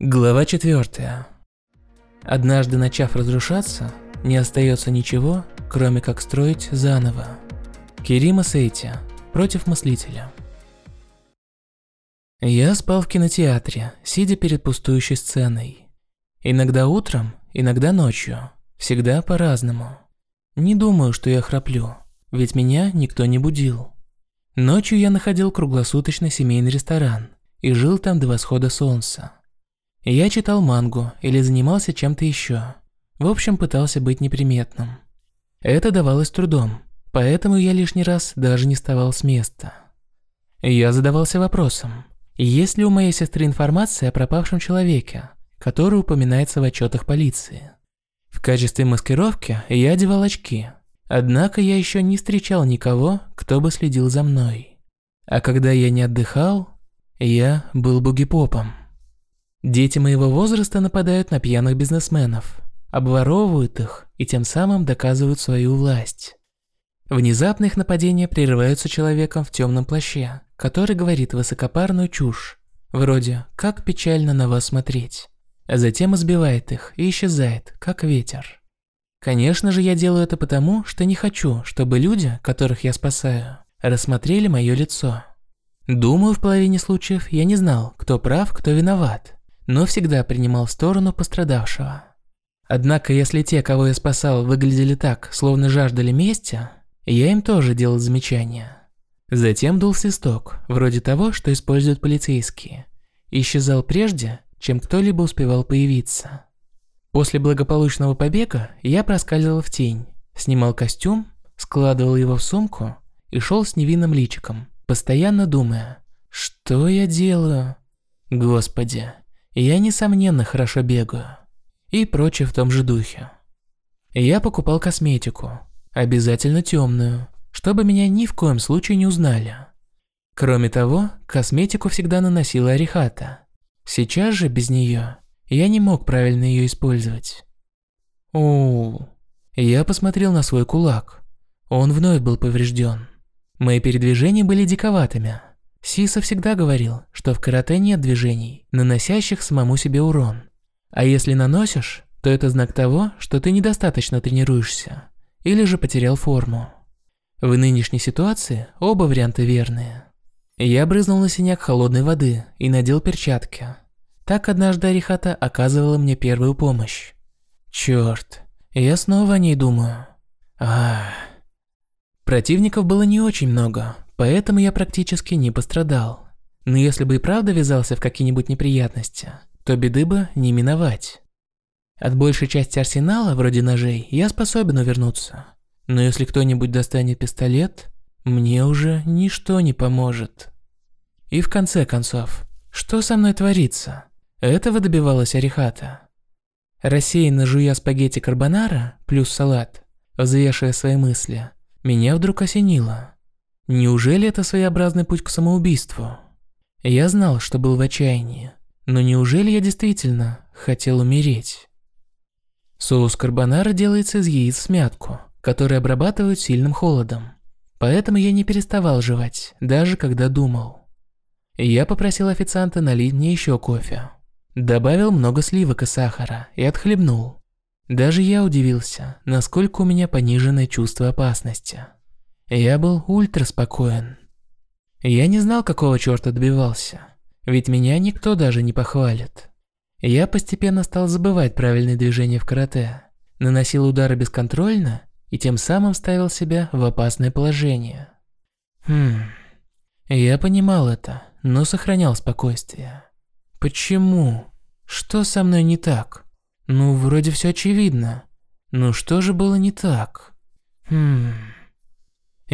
Глава 4. Однажды начав разрушаться, не остается ничего, кроме как строить заново. Кирима Сейти против мыслителя. Я спал в кинотеатре, сидя перед пустующей сценой. Иногда утром, иногда ночью, всегда по-разному. Не думаю, что я храплю, ведь меня никто не будил. Ночью я находил круглосуточный семейный ресторан и жил там до восхода солнца. Я читал мангу или занимался чем-то еще. В общем, пытался быть неприметным. Это давалось трудом, поэтому я лишний раз даже не вставал с места. Я задавался вопросом, есть ли у моей сестры информация о пропавшем человеке, который упоминается в отчетах полиции. В качестве маскировки я одевал очки, однако я еще не встречал никого, кто бы следил за мной. А когда я не отдыхал, я был бугипопом. Дети моего возраста нападают на пьяных бизнесменов, обворовывают их и тем самым доказывают свою власть. Внезапно их нападения прерываются человеком в темном плаще, который говорит высокопарную чушь, вроде «как печально на вас смотреть», а затем избивает их и исчезает, как ветер. Конечно же, я делаю это потому, что не хочу, чтобы люди, которых я спасаю, рассмотрели мое лицо. Думаю, в половине случаев я не знал, кто прав, кто виноват, но всегда принимал сторону пострадавшего. Однако, если те, кого я спасал, выглядели так, словно жаждали мести, я им тоже делал замечания. Затем дул свисток, вроде того, что используют полицейские. Исчезал прежде, чем кто-либо успевал появиться. После благополучного побега я проскальзывал в тень, снимал костюм, складывал его в сумку и шел с невинным личиком, постоянно думая, что я делаю? Господи, я, несомненно, хорошо бегаю. И прочее в том же духе. Я покупал косметику, обязательно темную, чтобы меня ни в коем случае не узнали. Кроме того, косметику всегда наносила Арихата. Сейчас же без нее я не мог правильно ее использовать. О, я посмотрел на свой кулак. Он вновь был поврежден. Мои передвижения были диковатыми. Сиса всегда говорил, что в карате нет движений, наносящих самому себе урон. А если наносишь, то это знак того, что ты недостаточно тренируешься, или же потерял форму. В нынешней ситуации оба варианта верные. Я брызнул на синяк холодной воды и надел перчатки. Так однажды Арихата оказывала мне первую помощь. Черт, я снова о ней думаю. Ах. Противников было не очень много, Поэтому я практически не пострадал. Но если бы и правда ввязался в какие-нибудь неприятности, то беды бы не миновать. От большей части арсенала, вроде ножей, я способен увернуться. Но если кто-нибудь достанет пистолет, мне уже ничто не поможет. И в конце концов, что со мной творится? Этого добивалась Арихата. Рассеянно жуя спагетти карбонара плюс салат, взвешивая свои мысли, меня вдруг осенило – Неужели это своеобразный путь к самоубийству? Я знал, что был в отчаянии, но неужели я действительно хотел умереть? Соус карбонара делается из яиц в смятку, которые обрабатывают сильным холодом. Поэтому я не переставал жевать, даже когда думал. Я попросил официанта налить мне еще кофе. Добавил много сливок и сахара и отхлебнул. Даже я удивился, насколько у меня пониженное чувство опасности. Я был ультра спокоен. Я не знал, какого черта добивался, ведь меня никто даже не похвалит. Я постепенно стал забывать правильные движения в карате, наносил удары бесконтрольно и тем самым ставил себя в опасное положение. Хм, я понимал это, но сохранял спокойствие. Почему? Что со мной не так? Ну, вроде все очевидно. Ну что же было не так? Хм...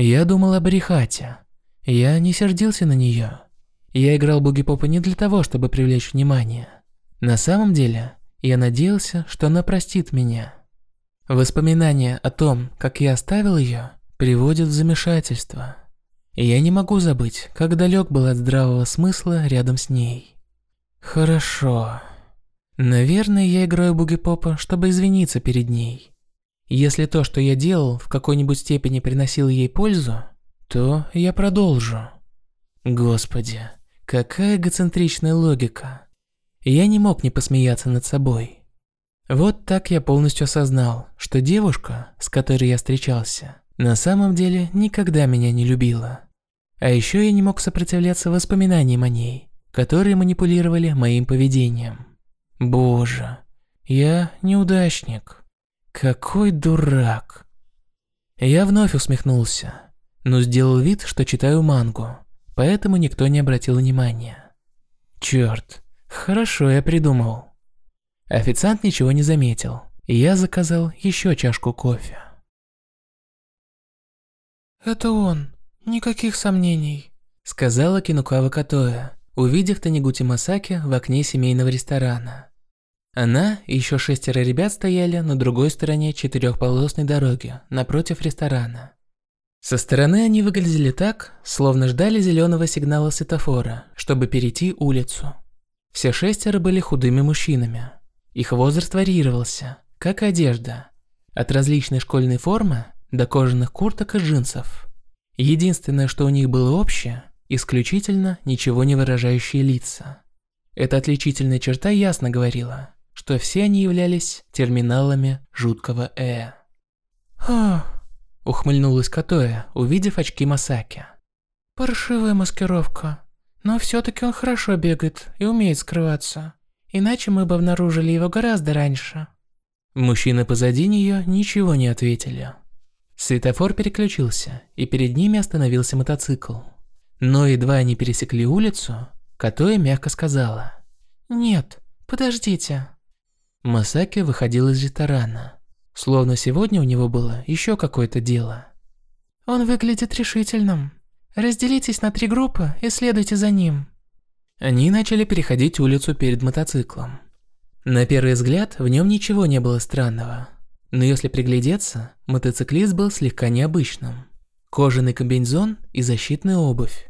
Я думал об Рихате. Я не сердился на нее. Я играл буги-попа не для того, чтобы привлечь внимание. На самом деле, я надеялся, что она простит меня. Воспоминания о том, как я оставил ее, приводят в замешательство. я не могу забыть, как далек был от здравого смысла рядом с ней. Хорошо. Наверное, я играю буги-попа, чтобы извиниться перед ней. Если то, что я делал, в какой-нибудь степени приносило ей пользу, то я продолжу. Господи, какая эгоцентричная логика. Я не мог не посмеяться над собой. Вот так я полностью осознал, что девушка, с которой я встречался, на самом деле никогда меня не любила. А еще я не мог сопротивляться воспоминаниям о ней, которые манипулировали моим поведением. Боже, я неудачник. Какой дурак. Я вновь усмехнулся, но сделал вид, что читаю мангу, поэтому никто не обратил внимания. Черт, хорошо я придумал. Официант ничего не заметил, и я заказал еще чашку кофе. «Это он, никаких сомнений», — сказала Кинукава Катоя, увидев Танигути Масаки в окне семейного ресторана. Она и еще шестеро ребят стояли на другой стороне четырехполосной дороги, напротив ресторана. Со стороны они выглядели так, словно ждали зеленого сигнала светофора, чтобы перейти улицу. Все шестеро были худыми мужчинами. Их возраст варьировался, как и одежда. От различной школьной формы до кожаных курток и джинсов. Единственное, что у них было общее, исключительно ничего не выражающие лица. Эта отличительная черта ясно говорила, что все они являлись терминалами жуткого Э. «Ах», – ухмыльнулась Катоя, увидев очки Масаки. «Паршивая маскировка. Но все-таки он хорошо бегает и умеет скрываться. Иначе мы бы обнаружили его гораздо раньше». Мужчины позади нее ничего не ответили. Светофор переключился, и перед ними остановился мотоцикл. Но едва они пересекли улицу, Катоя мягко сказала. «Нет, подождите». Масаки выходил из ресторана. Словно сегодня у него было еще какое-то дело. «Он выглядит решительным. Разделитесь на три группы и следуйте за ним». Они начали переходить улицу перед мотоциклом. На первый взгляд в нем ничего не было странного. Но если приглядеться, мотоциклист был слегка необычным. Кожаный комбинезон и защитная обувь.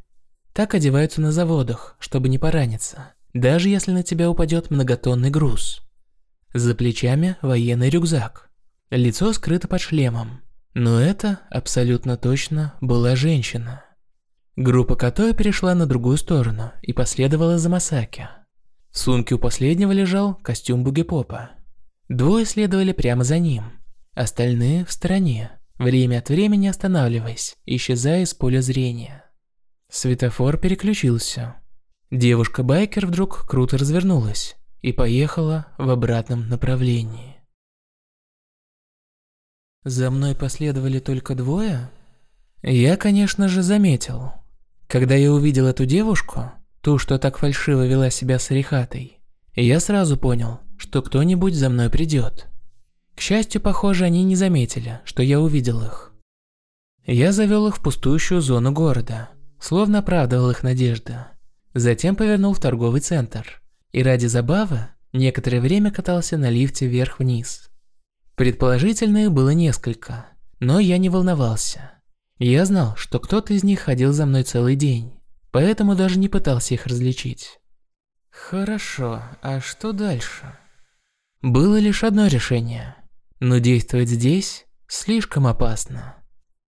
Так одеваются на заводах, чтобы не пораниться, даже если на тебя упадет многотонный груз. За плечами военный рюкзак. Лицо скрыто под шлемом. Но это абсолютно точно была женщина. Группа Катоя перешла на другую сторону и последовала за Масаки. В сумке у последнего лежал костюм бугипопа. Двое следовали прямо за ним, остальные в стороне, время от времени останавливаясь, исчезая из поля зрения. Светофор переключился. Девушка-байкер вдруг круто развернулась и поехала в обратном направлении. За мной последовали только двое? Я, конечно же, заметил. Когда я увидел эту девушку, ту, что так фальшиво вела себя с Рихатой, я сразу понял, что кто-нибудь за мной придет. К счастью, похоже, они не заметили, что я увидел их. Я завел их в пустующую зону города – словно оправдывал их надежды. Затем повернул в торговый центр и ради забавы некоторое время катался на лифте вверх-вниз. Предположительно их было несколько, но я не волновался. Я знал, что кто-то из них ходил за мной целый день, поэтому даже не пытался их различить. Хорошо, а что дальше? Было лишь одно решение, но действовать здесь слишком опасно.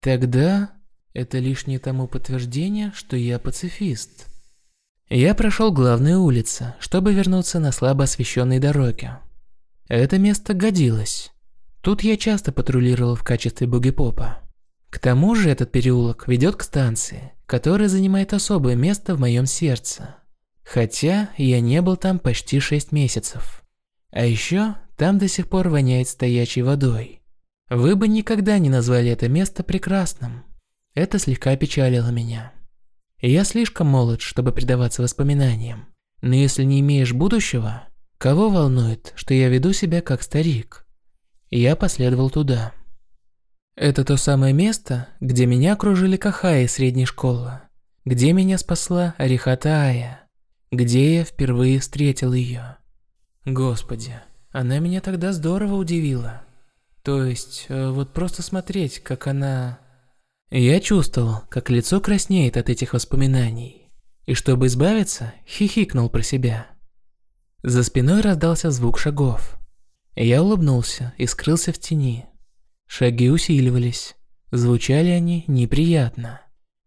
Тогда это лишнее тому подтверждение, что я пацифист. Я прошел главные улицы, чтобы вернуться на слабо освещенной дороге. Это место годилось. Тут я часто патрулировал в качестве бугипопа. К тому же этот переулок ведет к станции, которая занимает особое место в моем сердце. Хотя я не был там почти 6 месяцев. А еще там до сих пор воняет стоячей водой. Вы бы никогда не назвали это место прекрасным. Это слегка печалило меня. Я слишком молод, чтобы предаваться воспоминаниям. Но если не имеешь будущего, кого волнует, что я веду себя как старик? Я последовал туда. Это то самое место, где меня окружили Кахаи средней школы, где меня спасла Арихата Ая, где я впервые встретил ее. Господи, она меня тогда здорово удивила. То есть, э, вот просто смотреть, как она я чувствовал, как лицо краснеет от этих воспоминаний, и чтобы избавиться, хихикнул про себя. За спиной раздался звук шагов. Я улыбнулся и скрылся в тени. Шаги усиливались. Звучали они неприятно.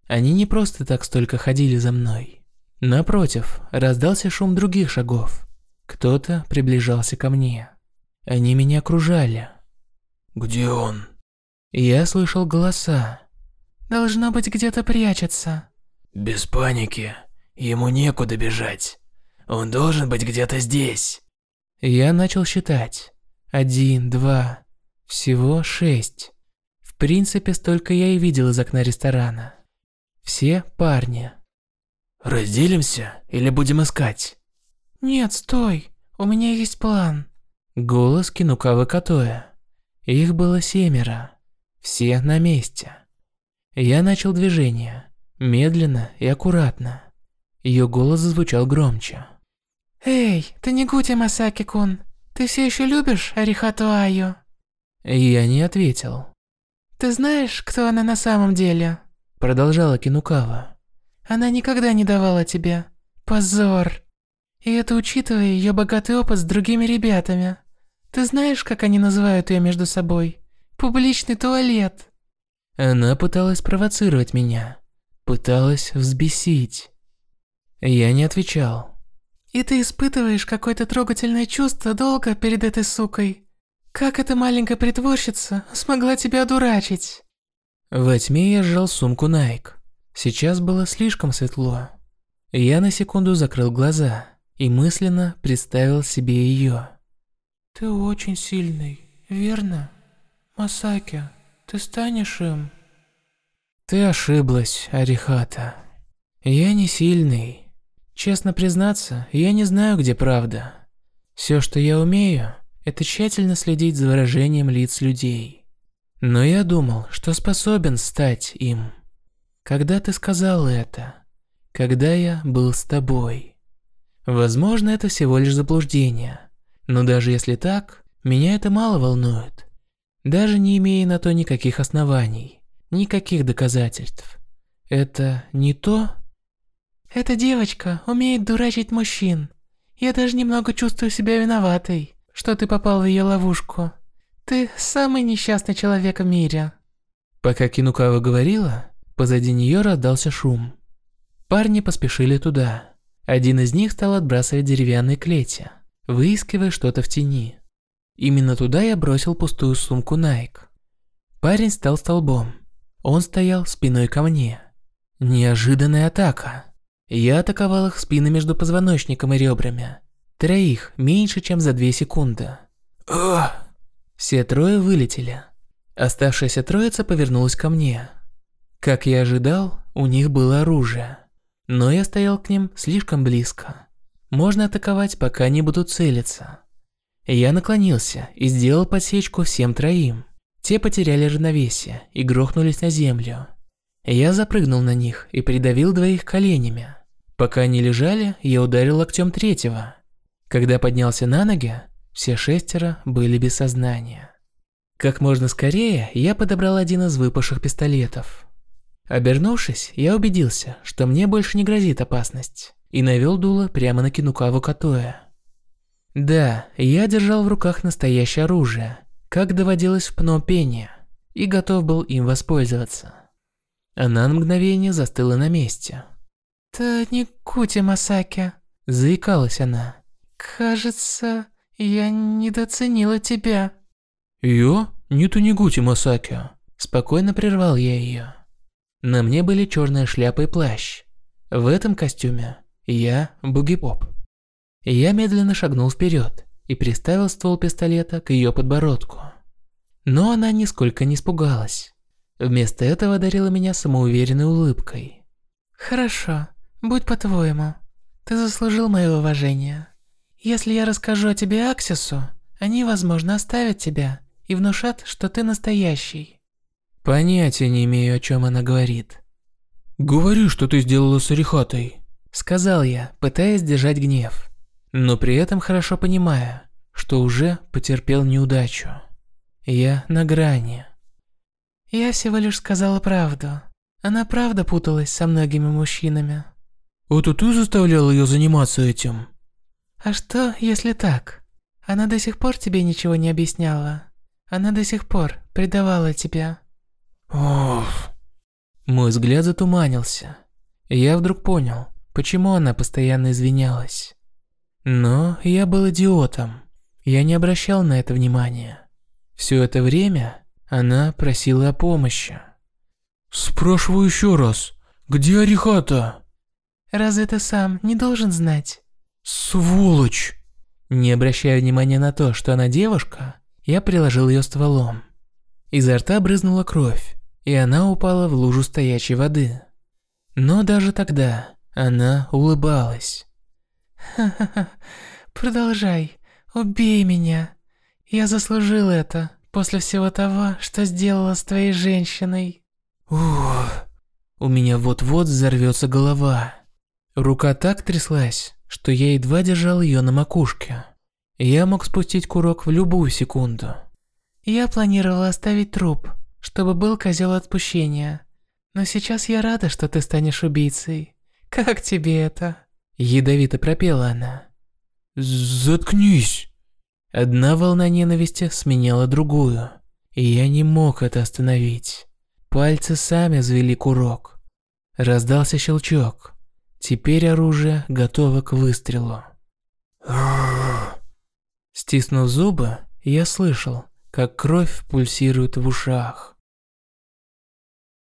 Они не просто так столько ходили за мной. Напротив, раздался шум других шагов. Кто-то приближался ко мне. Они меня окружали. «Где он?» Я слышал голоса. Должно быть, где-то прячется. «Без паники. Ему некуда бежать. Он должен быть где-то здесь». Я начал считать. Один, два, всего шесть. В принципе, столько я и видел из окна ресторана. Все парни. «Разделимся или будем искать?» Нет, стой. У меня есть план. Голос Кинукавы Катоя. Их было семеро. Все на месте. Я начал движение. Медленно и аккуратно. Ее голос звучал громче. Эй, ты не Гути Масаки-кун. Ты все еще любишь Арихату Айо? Я не ответил. Ты знаешь, кто она на самом деле? Продолжала Кинукава. Она никогда не давала тебе. Позор. И это учитывая ее богатый опыт с другими ребятами. Ты знаешь, как они называют ее между собой? Публичный туалет. Она пыталась провоцировать меня. Пыталась взбесить. Я не отвечал. И ты испытываешь какое-то трогательное чувство долго перед этой сукой. Как эта маленькая притворщица смогла тебя одурачить? Во тьме я сжал сумку Nike. Сейчас было слишком светло. Я на секунду закрыл глаза и мысленно представил себе ее. Ты очень сильный, верно? Масаки, ты станешь им? Ты ошиблась, Арихата. Я не сильный. Честно признаться, я не знаю, где правда. Все, что я умею, это тщательно следить за выражением лиц людей. Но я думал, что способен стать им. Когда ты сказал это? Когда я был с тобой? Возможно, это всего лишь заблуждение. Но даже если так, меня это мало волнует. Даже не имея на то никаких оснований, никаких доказательств. Это не то? Эта девочка умеет дурачить мужчин. Я даже немного чувствую себя виноватой, что ты попал в ее ловушку. Ты самый несчастный человек в мире. Пока Кинукава говорила, позади нее раздался шум. Парни поспешили туда. Один из них стал отбрасывать деревянные клети, выискивая что-то в тени. Именно туда я бросил пустую сумку Nike. Парень стал столбом. Он стоял спиной ко мне. Неожиданная атака. Я атаковал их спины между позвоночником и ребрами. Троих меньше, чем за две секунды. Все трое вылетели. Оставшаяся троица повернулась ко мне. Как я ожидал, у них было оружие. Но я стоял к ним слишком близко. Можно атаковать, пока они будут целиться. Я наклонился и сделал подсечку всем троим. Те потеряли равновесие и грохнулись на землю. Я запрыгнул на них и придавил двоих коленями. Пока они лежали, я ударил локтем третьего. Когда поднялся на ноги, все шестеро были без сознания. Как можно скорее, я подобрал один из выпавших пистолетов. Обернувшись, я убедился, что мне больше не грозит опасность, и навел дуло прямо на Кинукаву Катоя. Да, я держал в руках настоящее оружие, как доводилось в Пномпене, и готов был им воспользоваться. Она на мгновение застыла на месте. «Это не Кути Масаки», – заикалась она. «Кажется, я недооценила тебя». «Я? Не Танигути Масаки», – спокойно прервал я ее. На мне были черная шляпа и плащ. В этом костюме я бугипоп. Я медленно шагнул вперед и приставил ствол пистолета к ее подбородку. Но она нисколько не испугалась. Вместо этого одарила меня самоуверенной улыбкой. «Хорошо, будь по-твоему. Ты заслужил мое уважение. Если я расскажу о тебе Аксису, они, возможно, оставят тебя и внушат, что ты настоящий. Понятия не имею, о чем она говорит. «Говори, что ты сделала с Арихатой», – сказал я, пытаясь держать гнев, но при этом хорошо понимая, что уже потерпел неудачу. Я на грани. Я всего лишь сказала правду. Она правда путалась со многими мужчинами. Это ты заставлял ее заниматься этим? А что, если так? Она до сих пор тебе ничего не объясняла. Она до сих пор предавала тебя. Ох. Мой взгляд затуманился. Я вдруг понял, почему она постоянно извинялась. Но я был идиотом. Я не обращал на это внимания. Все это время она просила о помощи. Спрашиваю еще раз, где Арихата? Разве ты сам не должен знать? Сволочь! Не обращая внимания на то, что она девушка, я приложил ее стволом. Изо рта брызнула кровь, и она упала в лужу стоячей воды. Но даже тогда она улыбалась. Ха-ха-ха, продолжай, убей меня. Я заслужил это после всего того, что сделала с твоей женщиной. Ух, у меня вот-вот взорвется голова. Рука так тряслась, что я едва держал ее на макушке. Я мог спустить курок в любую секунду. Я планировала оставить труп, чтобы был козел отпущения. Но сейчас я рада, что ты станешь убийцей. Как тебе это? Ядовито пропела она. Заткнись. Одна волна ненависти сменяла другую, и я не мог это остановить. Пальцы сами завели курок. Раздался щелчок. Теперь оружие готово к выстрелу. Стиснув зубы, я слышал, как кровь пульсирует в ушах.